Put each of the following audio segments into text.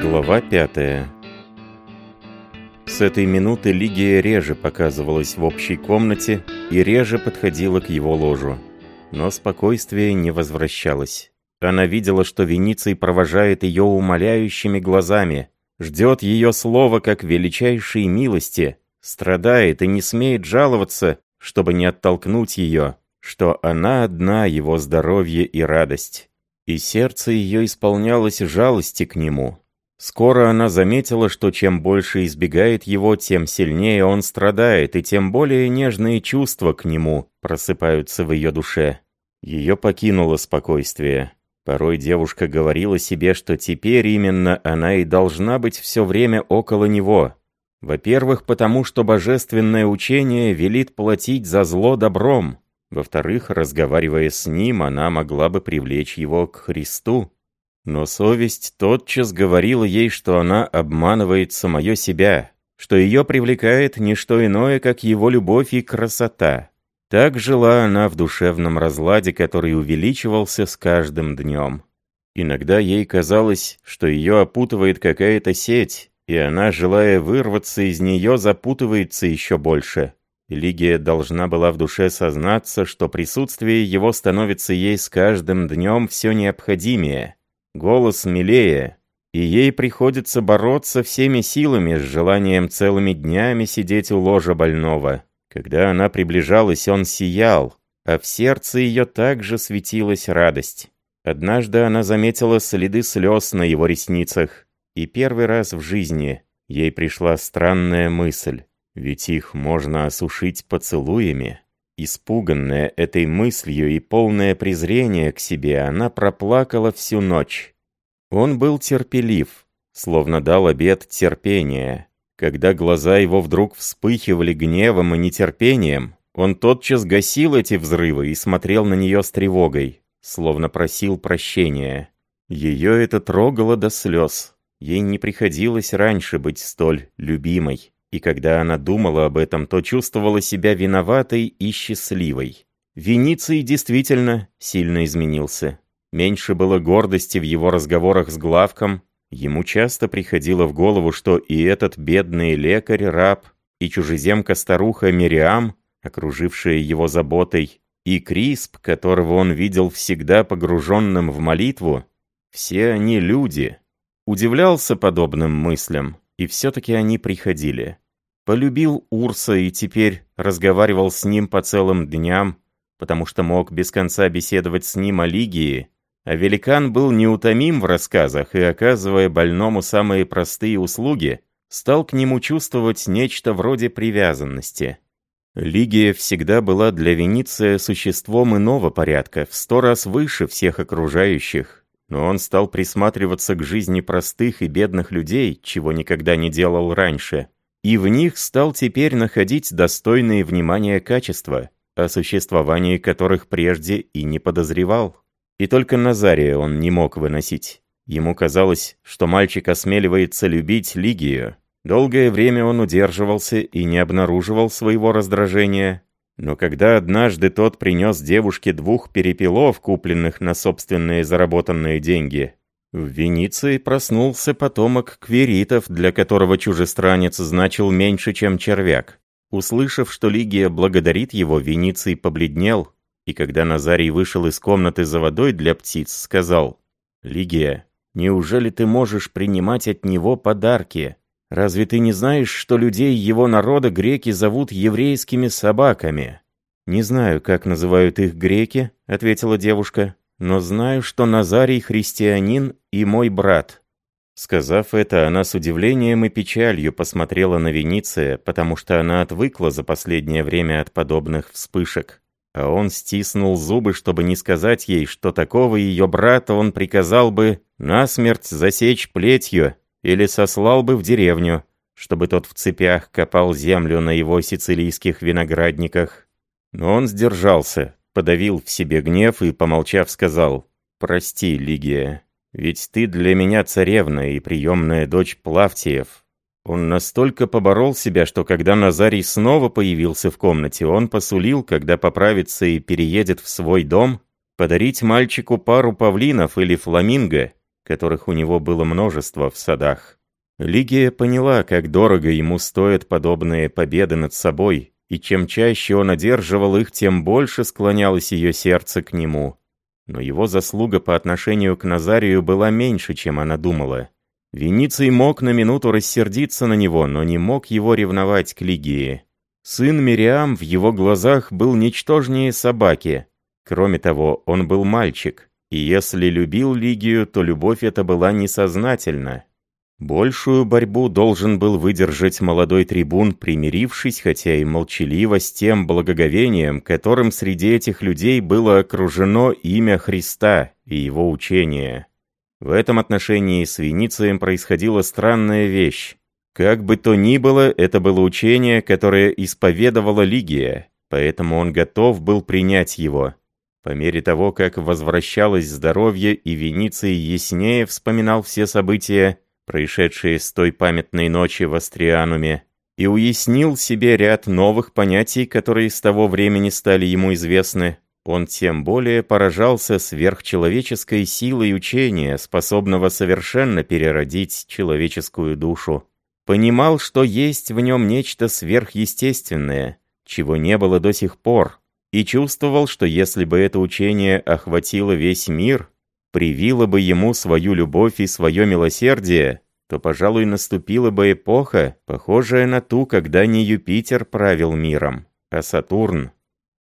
Глава пятая С этой минуты Лигия реже показывалась в общей комнате и реже подходила к его ложу. Но спокойствие не возвращалось. Она видела, что Вениций провожает ее умоляющими глазами, ждет ее слова как величайшей милости, страдает и не смеет жаловаться, чтобы не оттолкнуть ее, что она одна его здоровье и радость. И сердце ее исполнялось жалости к нему. Скоро она заметила, что чем больше избегает его, тем сильнее он страдает, и тем более нежные чувства к нему просыпаются в ее душе. Ее покинуло спокойствие. Порой девушка говорила себе, что теперь именно она и должна быть все время около него. Во-первых, потому что божественное учение велит платить за зло добром. Во-вторых, разговаривая с ним, она могла бы привлечь его к Христу. Но совесть тотчас говорила ей, что она обманывает самое себя, что ее привлекает не что иное, как его любовь и красота. Так жила она в душевном разладе, который увеличивался с каждым днем. Иногда ей казалось, что ее опутывает какая-то сеть, и она, желая вырваться из нее, запутывается еще больше. Лигия должна была в душе сознаться, что присутствие его становится ей с каждым днем все необходимее. Голос милее, и ей приходится бороться всеми силами с желанием целыми днями сидеть у ложа больного. Когда она приближалась, он сиял, а в сердце ее также светилась радость. Однажды она заметила следы слез на его ресницах, и первый раз в жизни ей пришла странная мысль, ведь их можно осушить поцелуями. Испуганная этой мыслью и полное презрение к себе, она проплакала всю ночь. Он был терпелив, словно дал обет терпения. Когда глаза его вдруг вспыхивали гневом и нетерпением, он тотчас гасил эти взрывы и смотрел на нее с тревогой, словно просил прощения. Ее это трогало до слез. Ей не приходилось раньше быть столь любимой, и когда она думала об этом, то чувствовала себя виноватой и счастливой. Вениций действительно сильно изменился. Меньше было гордости в его разговорах с Главком, Ему часто приходило в голову, что и этот бедный лекарь-раб, и чужеземка-старуха Мириам, окружившая его заботой, и Крисп, которого он видел всегда погруженным в молитву, все они люди. Удивлялся подобным мыслям, и все-таки они приходили. Полюбил Урса и теперь разговаривал с ним по целым дням, потому что мог без конца беседовать с ним о Лигии, а великан был неутомим в рассказах и, оказывая больному самые простые услуги, стал к нему чувствовать нечто вроде привязанности. Лигия всегда была для Вениция существом иного порядка, в сто раз выше всех окружающих, но он стал присматриваться к жизни простых и бедных людей, чего никогда не делал раньше, и в них стал теперь находить достойные внимания качества, о существовании которых прежде и не подозревал. И только Назария он не мог выносить. Ему казалось, что мальчик осмеливается любить Лигию. Долгое время он удерживался и не обнаруживал своего раздражения. Но когда однажды тот принес девушке двух перепелов, купленных на собственные заработанные деньги, в Венеции проснулся потомок кверитов, для которого чужестранец значил меньше, чем червяк. Услышав, что Лигия благодарит его, Вениций побледнел и когда Назарий вышел из комнаты за водой для птиц, сказал, «Лигия, неужели ты можешь принимать от него подарки? Разве ты не знаешь, что людей его народа греки зовут еврейскими собаками?» «Не знаю, как называют их греки», — ответила девушка, «но знаю, что Назарий христианин и мой брат». Сказав это, она с удивлением и печалью посмотрела на Вениция, потому что она отвыкла за последнее время от подобных вспышек. А он стиснул зубы, чтобы не сказать ей, что такого ее брата он приказал бы насмерть засечь плетью или сослал бы в деревню, чтобы тот в цепях копал землю на его сицилийских виноградниках. Но он сдержался, подавил в себе гнев и, помолчав, сказал, «Прости, Лигия, ведь ты для меня царевна и приемная дочь Плавтиев». Он настолько поборол себя, что когда Назарий снова появился в комнате, он посулил, когда поправится и переедет в свой дом, подарить мальчику пару павлинов или фламинго, которых у него было множество в садах. Лигия поняла, как дорого ему стоят подобные победы над собой, и чем чаще он одерживал их, тем больше склонялось ее сердце к нему. Но его заслуга по отношению к Назарию была меньше, чем она думала. Вениций мог на минуту рассердиться на него, но не мог его ревновать к Лигии. Сын Мириам в его глазах был ничтожнее собаки. Кроме того, он был мальчик, и если любил Лигию, то любовь эта была несознательна. Большую борьбу должен был выдержать молодой трибун, примирившись, хотя и молчаливо, с тем благоговением, которым среди этих людей было окружено имя Христа и его учение. В этом отношении с Веницием происходила странная вещь. Как бы то ни было, это было учение, которое исповедовала Лигия, поэтому он готов был принять его. По мере того, как возвращалось здоровье, и Вениций яснее вспоминал все события, происшедшие с той памятной ночи в Астриануме, и уяснил себе ряд новых понятий, которые с того времени стали ему известны, он тем более поражался сверхчеловеческой силой учения, способного совершенно переродить человеческую душу. Понимал, что есть в нем нечто сверхъестественное, чего не было до сих пор, и чувствовал, что если бы это учение охватило весь мир, привило бы ему свою любовь и свое милосердие, то, пожалуй, наступила бы эпоха, похожая на ту, когда не Юпитер правил миром, а Сатурн.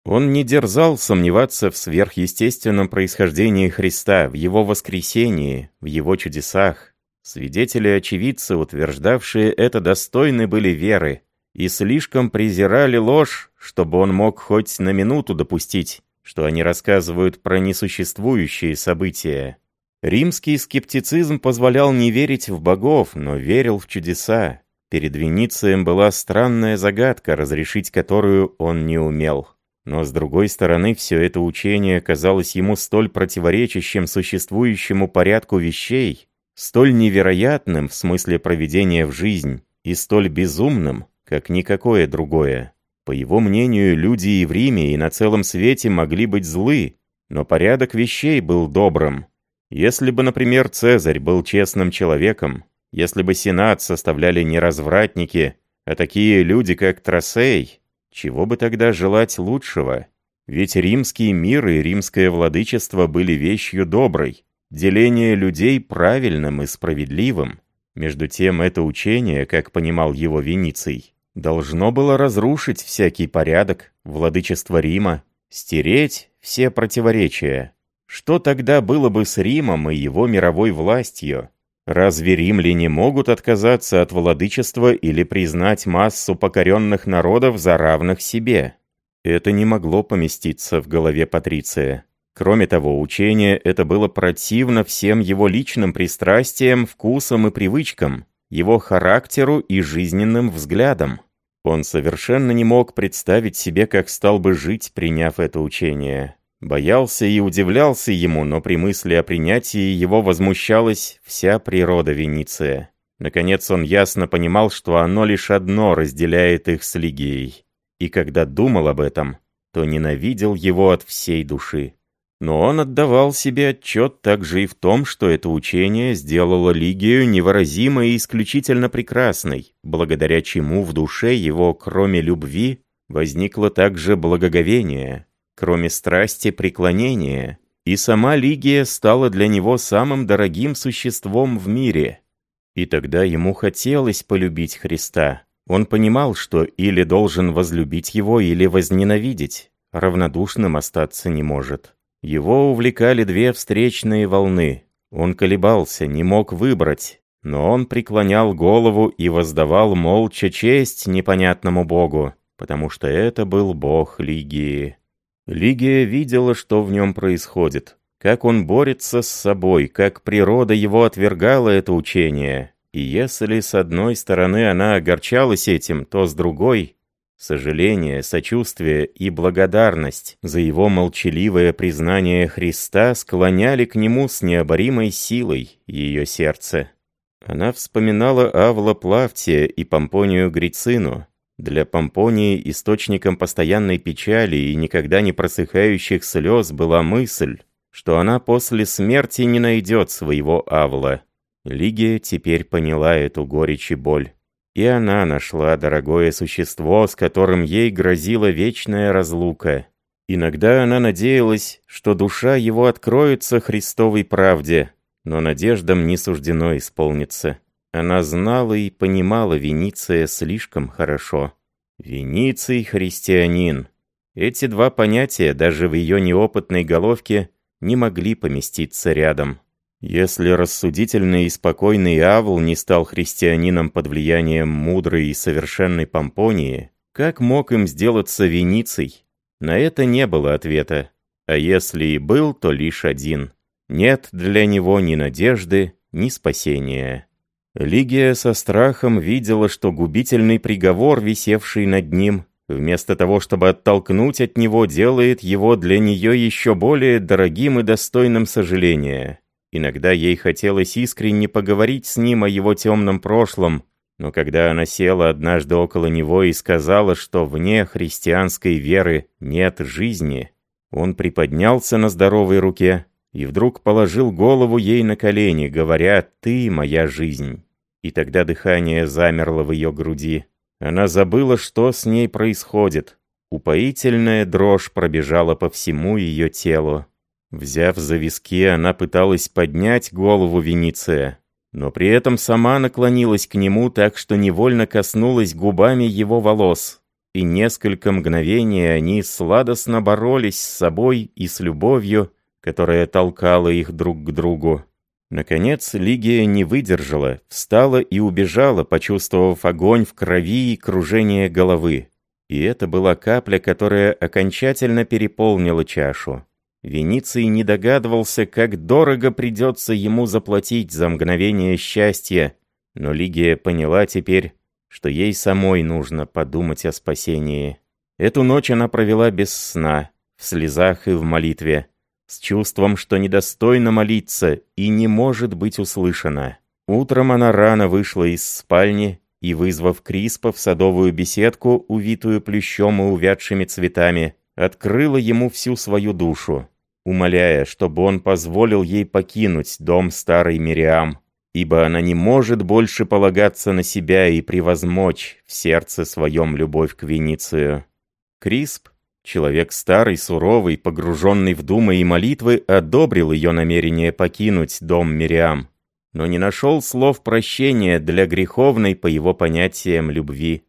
Он не дерзал сомневаться в сверхъестественном происхождении Христа, в Его воскресении, в Его чудесах. Свидетели-очевидцы, утверждавшие это, достойны были веры, и слишком презирали ложь, чтобы он мог хоть на минуту допустить, что они рассказывают про несуществующие события. Римский скептицизм позволял не верить в богов, но верил в чудеса. Перед Веницием была странная загадка, разрешить которую он не умел. Но с другой стороны, все это учение казалось ему столь противоречащим существующему порядку вещей, столь невероятным в смысле проведения в жизнь и столь безумным, как никакое другое. По его мнению, люди и в Риме, и на целом свете могли быть злы, но порядок вещей был добрым. Если бы, например, Цезарь был честным человеком, если бы Сенат составляли не развратники, а такие люди, как Тросей, чего бы тогда желать лучшего? Ведь римский мир и римское владычество были вещью доброй, деление людей правильным и справедливым. Между тем это учение, как понимал его Вениций, должно было разрушить всякий порядок, владычество Рима, стереть все противоречия. Что тогда было бы с Римом и его мировой властью? Разве римляне могут отказаться от владычества или признать массу покоренных народов за равных себе? Это не могло поместиться в голове Патриция. Кроме того, учение это было противно всем его личным пристрастиям, вкусам и привычкам, его характеру и жизненным взглядам. Он совершенно не мог представить себе, как стал бы жить, приняв это учение. Боялся и удивлялся ему, но при мысли о принятии его возмущалась вся природа Венеция. Наконец он ясно понимал, что оно лишь одно разделяет их с Лигией. И когда думал об этом, то ненавидел его от всей души. Но он отдавал себе отчет также и в том, что это учение сделало Лигию невыразимо и исключительно прекрасной, благодаря чему в душе его, кроме любви, возникло также благоговение, кроме страсти преклонения, и сама Лигия стала для него самым дорогим существом в мире. И тогда ему хотелось полюбить Христа. Он понимал, что или должен возлюбить его, или возненавидеть. Равнодушным остаться не может. Его увлекали две встречные волны. Он колебался, не мог выбрать, но он преклонял голову и воздавал молча честь непонятному богу, потому что это был бог Лигии. Лигия видела, что в нем происходит, как он борется с собой, как природа его отвергала это учение. И если с одной стороны она огорчалась этим, то с другой — сожаление, сочувствие и благодарность за его молчаливое признание Христа склоняли к нему с необоримой силой ее сердце. Она вспоминала Авла Плавтия и Помпонию Грицину. Для Помпонии источником постоянной печали и никогда не просыхающих слез была мысль, что она после смерти не найдет своего Авла. Лигия теперь поняла эту горечь и боль. И она нашла дорогое существо, с которым ей грозила вечная разлука. Иногда она надеялась, что душа его откроется Христовой правде, но надеждам не суждено исполниться. Она знала и понимала Вениция слишком хорошо. Вениций христианин. Эти два понятия даже в ее неопытной головке не могли поместиться рядом. Если рассудительный и спокойный Авл не стал христианином под влиянием мудрой и совершенной Помпонии, как мог им сделаться Вениций? На это не было ответа. А если и был, то лишь один. Нет для него ни надежды, ни спасения. Лигия со страхом видела, что губительный приговор, висевший над ним, вместо того, чтобы оттолкнуть от него, делает его для нее еще более дорогим и достойным сожаления. Иногда ей хотелось искренне поговорить с ним о его темном прошлом, но когда она села однажды около него и сказала, что вне христианской веры нет жизни, он приподнялся на здоровой руке и вдруг положил голову ей на колени, говоря «Ты моя жизнь». И тогда дыхание замерло в ее груди. Она забыла, что с ней происходит. Упоительная дрожь пробежала по всему ее телу. Взяв за виски, она пыталась поднять голову Вениция, но при этом сама наклонилась к нему так, что невольно коснулась губами его волос. И несколько мгновений они сладостно боролись с собой и с любовью, которая толкала их друг к другу. Наконец Лигия не выдержала, встала и убежала, почувствовав огонь в крови и кружение головы. И это была капля, которая окончательно переполнила чашу. Вениций не догадывался, как дорого придется ему заплатить за мгновение счастья, но Лигия поняла теперь, что ей самой нужно подумать о спасении. Эту ночь она провела без сна, в слезах и в молитве, с чувством, что недостойно молиться и не может быть услышана. Утром она рано вышла из спальни и, вызвав Криспа в садовую беседку, увитую плющом и увядшими цветами, открыла ему всю свою душу умоляя, чтобы он позволил ей покинуть дом старой Мириам, ибо она не может больше полагаться на себя и превозмочь в сердце своем любовь к Веницию. Крисп, человек старый, суровый, погруженный в думы и молитвы, одобрил ее намерение покинуть дом Мириам, но не нашел слов прощения для греховной, по его понятиям, любви.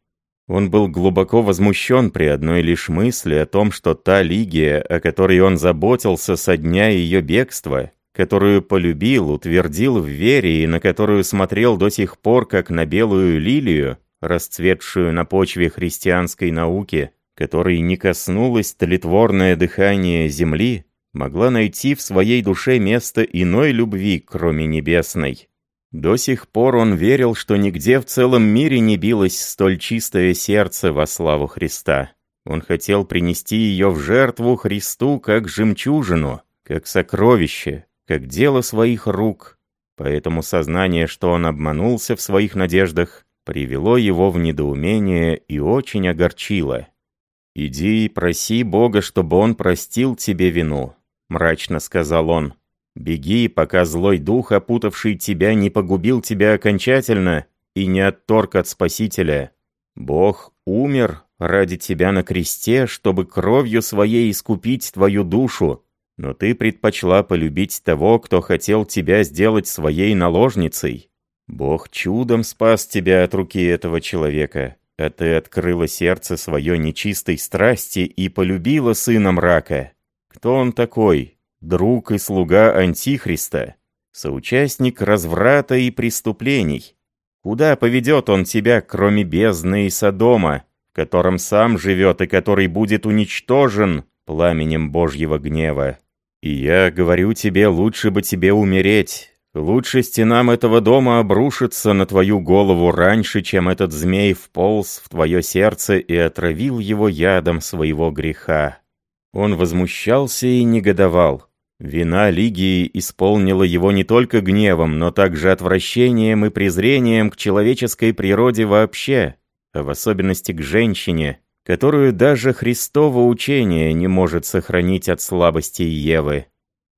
Он был глубоко возмущен при одной лишь мысли о том, что та Лигия, о которой он заботился со дня ее бегства, которую полюбил, утвердил в вере и на которую смотрел до сих пор как на белую лилию, расцветшую на почве христианской науки, которой не коснулось тлетворное дыхание земли, могла найти в своей душе место иной любви, кроме небесной. До сих пор он верил, что нигде в целом мире не билось столь чистое сердце во славу Христа. Он хотел принести ее в жертву Христу как жемчужину, как сокровище, как дело своих рук. Поэтому сознание, что он обманулся в своих надеждах, привело его в недоумение и очень огорчило. «Иди и проси Бога, чтобы он простил тебе вину», — мрачно сказал он. Беги, пока злой дух, опутавший тебя, не погубил тебя окончательно и не отторг от Спасителя. Бог умер ради тебя на кресте, чтобы кровью своей искупить твою душу, но ты предпочла полюбить того, кто хотел тебя сделать своей наложницей. Бог чудом спас тебя от руки этого человека, а ты открыла сердце свое нечистой страсти и полюбила сына мрака. Кто он такой? Друг и слуга Антихриста, соучастник разврата и преступлений. Куда поведет он тебя, кроме бездны и Содома, в котором сам живет и который будет уничтожен пламенем Божьего гнева? И я говорю тебе, лучше бы тебе умереть. Лучше стенам этого дома обрушиться на твою голову раньше, чем этот змей вполз в твое сердце и отравил его ядом своего греха. Он возмущался и негодовал. Вина Лигии исполнила его не только гневом, но также отвращением и презрением к человеческой природе вообще, а в особенности к женщине, которую даже Христово учение не может сохранить от слабости Евы.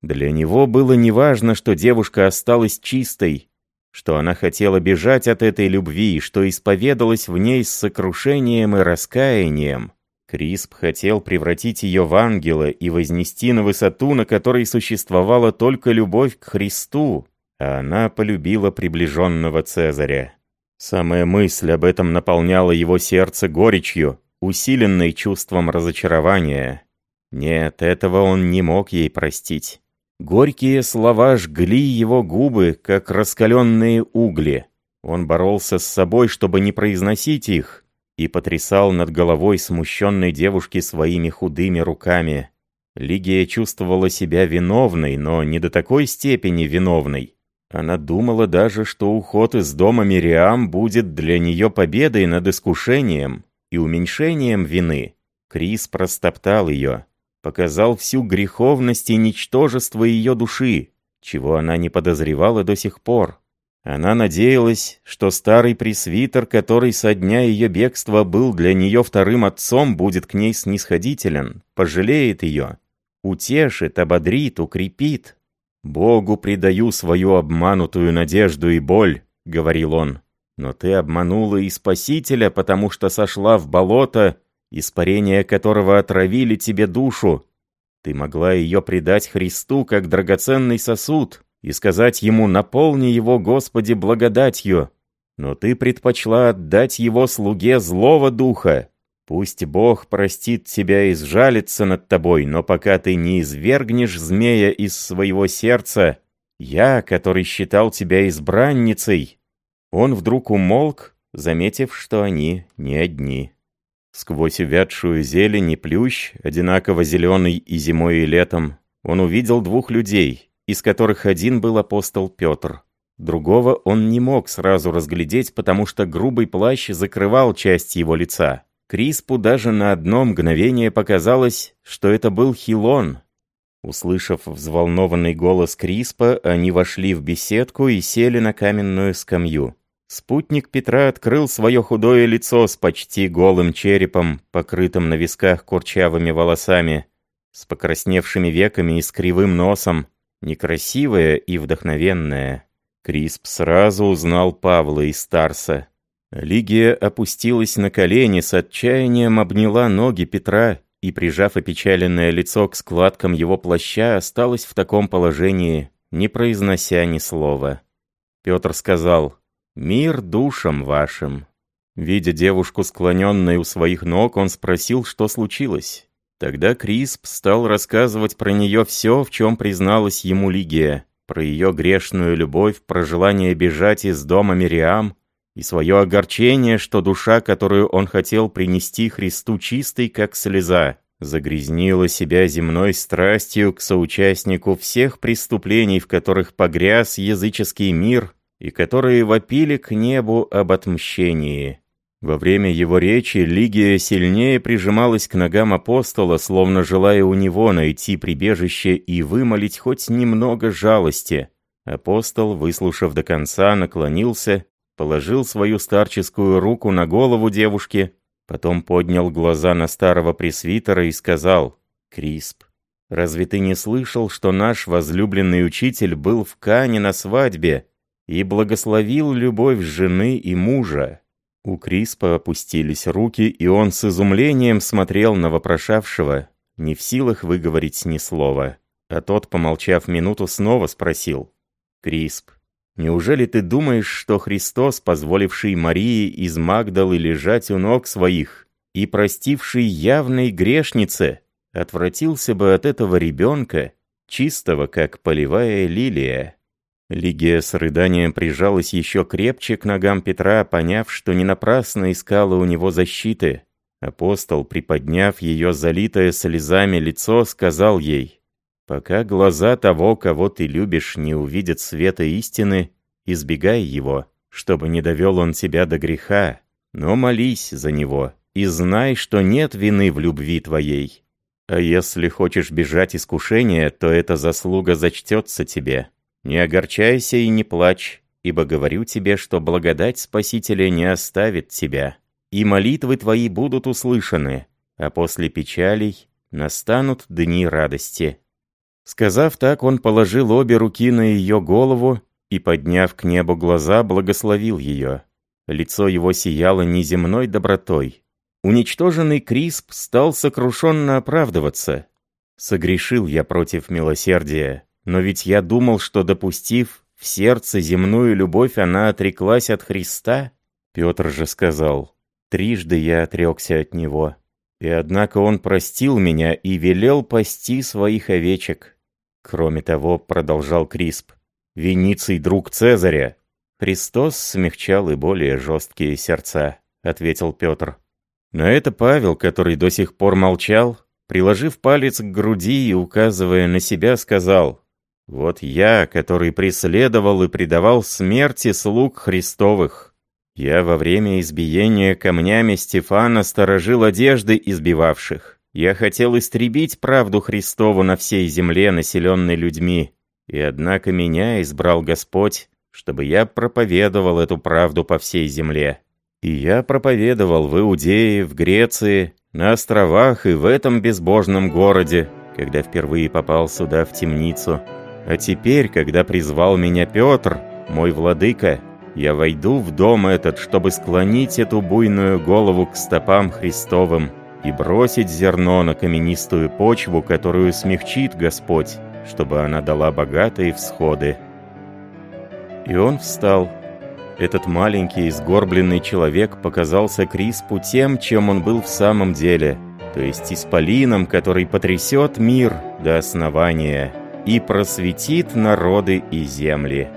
Для него было неважно, что девушка осталась чистой, что она хотела бежать от этой любви, что исповедалась в ней с сокрушением и раскаянием. Крисп хотел превратить ее в ангела и вознести на высоту, на которой существовала только любовь к Христу, а она полюбила приближенного Цезаря. Самая мысль об этом наполняла его сердце горечью, усиленной чувством разочарования. Нет, этого он не мог ей простить. Горькие слова жгли его губы, как раскаленные угли. Он боролся с собой, чтобы не произносить их, и потрясал над головой смущенной девушки своими худыми руками. Лигия чувствовала себя виновной, но не до такой степени виновной. Она думала даже, что уход из дома Мириам будет для нее победой над искушением и уменьшением вины. Крис простоптал ее показал всю греховность и ничтожество ее души, чего она не подозревала до сих пор. Она надеялась, что старый пресвитер, который со дня ее бегства был для нее вторым отцом, будет к ней снисходителен, пожалеет ее, утешит, ободрит, укрепит. «Богу предаю свою обманутую надежду и боль», — говорил он. «Но ты обманула и Спасителя, потому что сошла в болото испарения которого отравили тебе душу. Ты могла ее предать Христу как драгоценный сосуд и сказать ему «наполни его, Господи, благодатью». Но ты предпочла отдать его слуге злого духа. Пусть Бог простит тебя и сжалится над тобой, но пока ты не извергнешь змея из своего сердца, я, который считал тебя избранницей...» Он вдруг умолк, заметив, что они не одни. Сквозь увядшую зелень и плющ, одинаково зеленый и зимой, и летом, он увидел двух людей, из которых один был апостол Петр. Другого он не мог сразу разглядеть, потому что грубый плащ закрывал часть его лица. Криспу даже на одно мгновение показалось, что это был Хилон. Услышав взволнованный голос Криспа, они вошли в беседку и сели на каменную скамью. Спутник Петра открыл свое худое лицо с почти голым черепом, покрытым на висках курчавыми волосами, с покрасневшими веками и с кривым носом, некрасивое и вдохновенное. Крисп сразу узнал Павла и Старса. Лигия опустилась на колени, с отчаянием обняла ноги Петра и, прижав опечаленное лицо к складкам его плаща, осталась в таком положении, не произнося ни слова. Петр сказал «Мир душам вашим». Видя девушку, склоненной у своих ног, он спросил, что случилось. Тогда Крисп стал рассказывать про нее все, в чем призналась ему Лигия, про ее грешную любовь, про желание бежать из дома Мириам и свое огорчение, что душа, которую он хотел принести Христу чистой, как слеза, загрязнила себя земной страстью к соучастнику всех преступлений, в которых погряз языческий мир и которые вопили к небу об отмщении. Во время его речи Лигия сильнее прижималась к ногам апостола, словно желая у него найти прибежище и вымолить хоть немного жалости. Апостол, выслушав до конца, наклонился, положил свою старческую руку на голову девушки, потом поднял глаза на старого пресвитера и сказал, «Крисп, разве ты не слышал, что наш возлюбленный учитель был в Кане на свадьбе, и благословил любовь жены и мужа. У Криспа опустились руки, и он с изумлением смотрел на вопрошавшего, не в силах выговорить ни слова. А тот, помолчав минуту, снова спросил. «Крисп, неужели ты думаешь, что Христос, позволивший Марии из Магдалы лежать у ног своих и простивший явной грешнице, отвратился бы от этого ребенка, чистого, как полевая лилия?» Лигия с рыданием прижалась еще крепче к ногам Петра, поняв, что не напрасно искала у него защиты. Апостол, приподняв ее залитое слезами лицо, сказал ей, «Пока глаза того, кого ты любишь, не увидят света истины, избегай его, чтобы не довел он тебя до греха, но молись за него и знай, что нет вины в любви твоей. А если хочешь бежать искушения, то эта заслуга зачтется тебе. Не огорчайся и не плачь, ибо говорю тебе, что благодать Спасителя не оставит тебя, и молитвы твои будут услышаны, а после печалей настанут дни радости». Сказав так, он положил обе руки на ее голову и, подняв к небу глаза, благословил ее. Лицо его сияло неземной добротой. Уничтоженный Крисп стал сокрушенно оправдываться. «Согрешил я против милосердия, но ведь я думал, что, допустив в сердце земную любовь, она отреклась от Христа?» Петр же сказал, «Трижды я отрекся от Него, и однако Он простил меня и велел пасти своих овечек». Кроме того, продолжал Крисп, «Вениций друг Цезаря, «Христос смягчал и более жесткие сердца», — ответил Петр. На это Павел, который до сих пор молчал, приложив палец к груди и указывая на себя, сказал, «Вот я, который преследовал и предавал смерти слуг Христовых. Я во время избиения камнями Стефана сторожил одежды избивавших. Я хотел истребить правду Христову на всей земле, населенной людьми. И однако меня избрал Господь, чтобы я проповедовал эту правду по всей земле. И я проповедовал в Иудее, в Греции, на островах и в этом безбожном городе, когда впервые попал сюда в темницу. А теперь, когда призвал меня Петр, мой владыка, я войду в дом этот, чтобы склонить эту буйную голову к стопам Христовым и бросить зерно на каменистую почву, которую смягчит Господь, чтобы она дала богатые всходы. И он встал. Этот маленький, сгорбленный человек показался Криспу тем, чем он был в самом деле, то есть исполином, который потрясет мир до основания и просветит народы и земли.